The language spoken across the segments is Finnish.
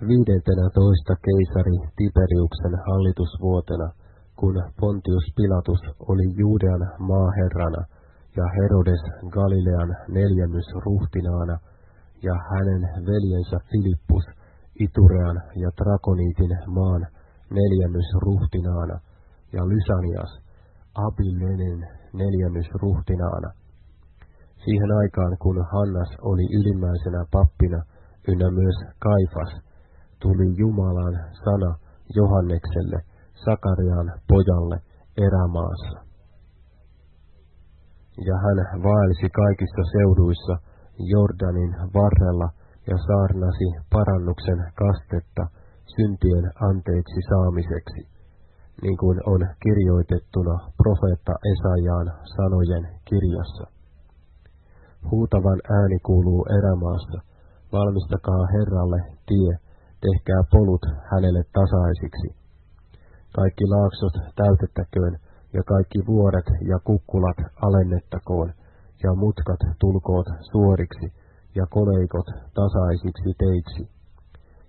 viidentenä toista keisari Tiberiuksen hallitusvuotena, kun Pontius Pilatus oli Juudean maaherrana ja Herodes Galilean neljännysruhtinaana ja hänen veljensä Filippus Iturean ja Trakoniitin maan neljännysruhtinaana ja Lysanias Abilenen neljännysruhtinaana. Siihen aikaan, kun Hannas oli ylimmäisenä pappina, ynnä myös Kaifas, tuli Jumalan sana Johannekselle, Sakarian pojalle, erämaassa. Ja hän vaelsi kaikissa seuduissa Jordanin varrella ja saarnasi parannuksen kastetta syntien anteeksi saamiseksi, niin kuin on kirjoitettuna profeetta Esajaan sanojen kirjassa. Huutavan ääni kuuluu erämaassa, valmistakaa Herralle tie, tehkää polut hänelle tasaisiksi. Kaikki laaksot täytettäköön, ja kaikki vuoret ja kukkulat alennettakoon, ja mutkat tulkoot suoriksi, ja koleikot tasaisiksi teiksi.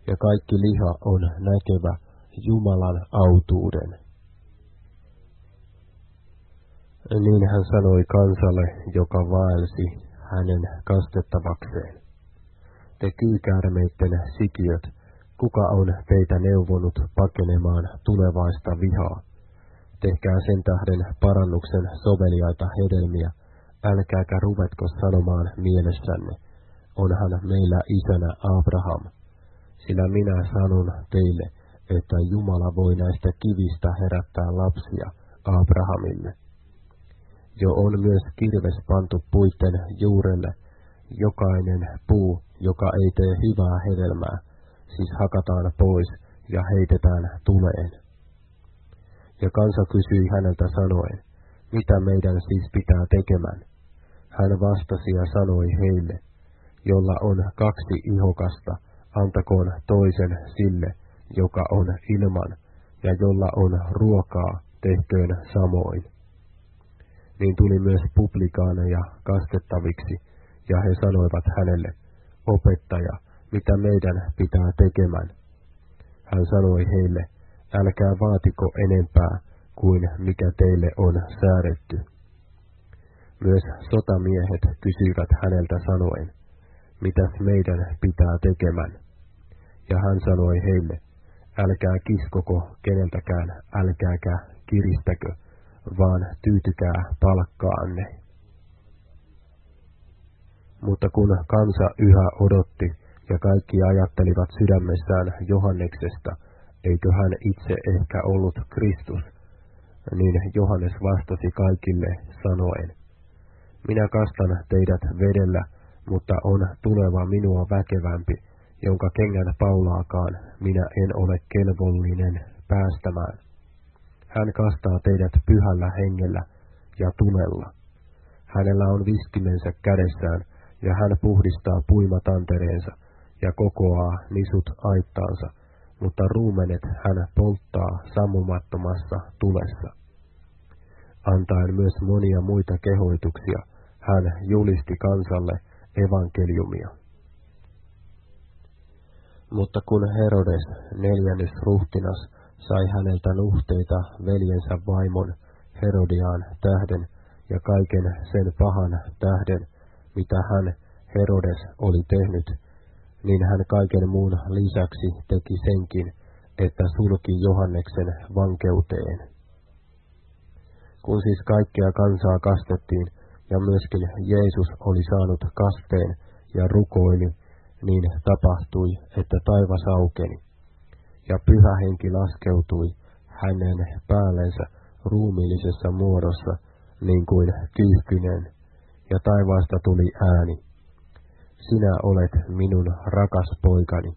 Ja kaikki liha on näkevä Jumalan autuuden. Niin hän sanoi kansalle, joka vaelsi hänen kastettavakseen. Te kyykäärmeitten sikiöt, Kuka on teitä neuvonut pakenemaan tulevaista vihaa? Tehkää sen tähden parannuksen soveliaita hedelmiä, älkääkä ruvetko sanomaan mielessänne, onhan meillä isänä Abraham. Sillä minä sanon teille, että Jumala voi näistä kivistä herättää lapsia Abrahamille. Jo on myös kirves pantu puitten juurelle, jokainen puu, joka ei tee hyvää hedelmää, siis hakataan pois ja heitetään tuleen. Ja kansa kysyi häneltä sanoen, mitä meidän siis pitää tekemään? Hän vastasi ja sanoi heille, jolla on kaksi ihokasta, antakoon toisen sille, joka on ilman, ja jolla on ruokaa, tehköön samoin. Niin tuli myös publikaaneja kastettaviksi, ja he sanoivat hänelle, opettaja, mitä meidän pitää tekemään. Hän sanoi heille, älkää vaatiko enempää kuin mikä teille on säädetty. Myös sotamiehet kysyivät häneltä sanoen, mitäs meidän pitää tekemään. Ja hän sanoi heille, älkää kiskoko keneltäkään, älkääkä kiristäkö, vaan tyytykää palkkaanne. Mutta kun kansa yhä odotti, ja kaikki ajattelivat sydämessään Johanneksesta, eikö hän itse ehkä ollut Kristus, niin Johannes vastasi kaikille sanoen, Minä kastan teidät vedellä, mutta on tuleva minua väkevämpi, jonka kengän paulaakaan minä en ole kelvollinen päästämään. Hän kastaa teidät pyhällä hengellä ja tulella. Hänellä on viskimensä kädessään, ja hän puhdistaa puimatantereensa, ja kokoaa nisut aittaansa, mutta ruumenet hän polttaa sammumattomassa tulessa. Antaen myös monia muita kehoituksia, hän julisti kansalle evankeliumia. Mutta kun Herodes neljännes ruhtinas sai häneltä nuhteita veljensä vaimon Herodiaan tähden ja kaiken sen pahan tähden, mitä hän Herodes oli tehnyt, niin hän kaiken muun lisäksi teki senkin, että sulki Johanneksen vankeuteen. Kun siis kaikkea kansaa kastettiin, ja myöskin Jeesus oli saanut kasteen ja rukoili, niin tapahtui, että taivas aukeni, ja pyhä henki laskeutui hänen päällensä ruumiillisessa muodossa, niin kuin kyyhkynen, ja taivaasta tuli ääni, sinä olet minun rakas poikani,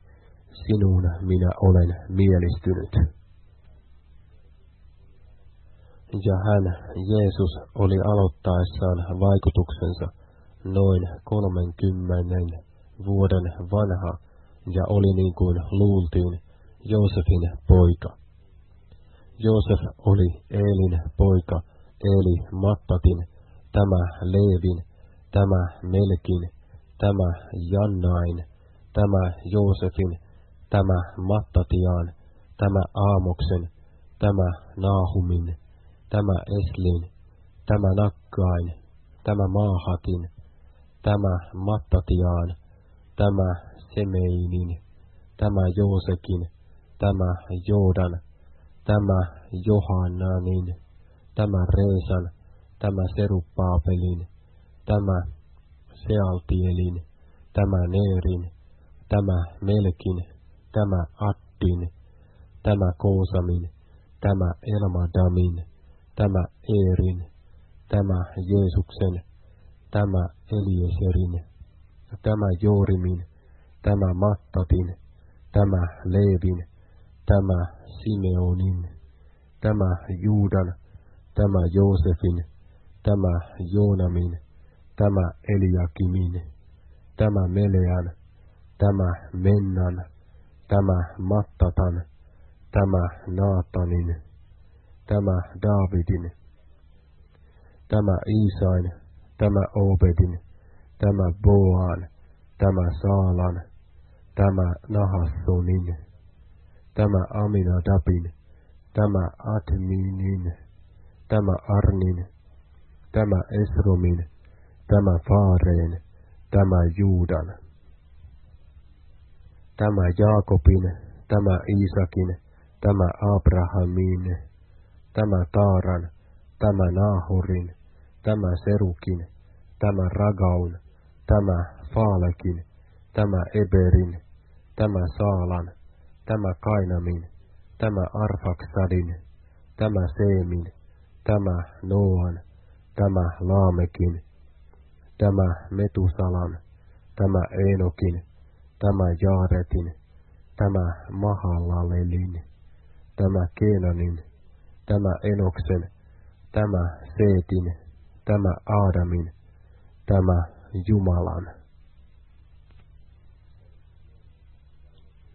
sinuun minä olen mielistynyt. Ja hän, Jeesus, oli aloittaessaan vaikutuksensa noin kolmenkymmenen vuoden vanha ja oli niin kuin luultiin Joosefin poika. Joosef oli Eelin poika, Eeli Mattatin, tämä Leevin, tämä Melkin, tämä Jannain, tämä Joosefin, tämä Mattatiaan, tämä Aamoksen, tämä Naahumin, tämä Eslin, tämä Nakkain, tämä Maahatin, tämä Mattatiaan, tämä Semeinin, tämä Joosekin, tämä Joodan, tämä Johannanin, tämä Reesan, tämä Serupaapelin, tämä Sealtielin, tämä Neerin, tämä Melkin, tämä Addin, tämä Koosamin, tämä Elmadamin, tämä Eerin, tämä Jeesuksen, tämä Elieserin, tämä Joorimin, tämä Mattatin, tämä Leevin, tämä Simeonin, tämä Juudan, tämä Joosefin, tämä Joonamin, tämä Eliakimin, tämä Melean, tämä Mennan, tämä Mattatan, tämä Naatanin, tämä Daavidin, tämä Iisain, tämä Obedin, tämä Boan, tämä Saalan, tämä Nahassonin, tämä Aminadabin, tämä Adminin, tämä Arnin, tämä Esromin, tämä Faareen, tämä Juudan, tämä Jaakobin, tämä Iisakin, tämä Abrahamin, tämä Taaran, tämä Naahurin, tämä Serukin, tämä Ragaun, tämä Faalekin, tämä Eberin, tämä Saalan, tämä Kainamin, tämä Arfaksadin, tämä Seemin, tämä Noan, tämä Laamekin, tämä Metusalan, tämä Eenokin, tämä Jaaretin, tämä Mahalalelin, tämä Keenanin, tämä Enoksen, tämä Seetin, tämä Aadamin, tämä Jumalan.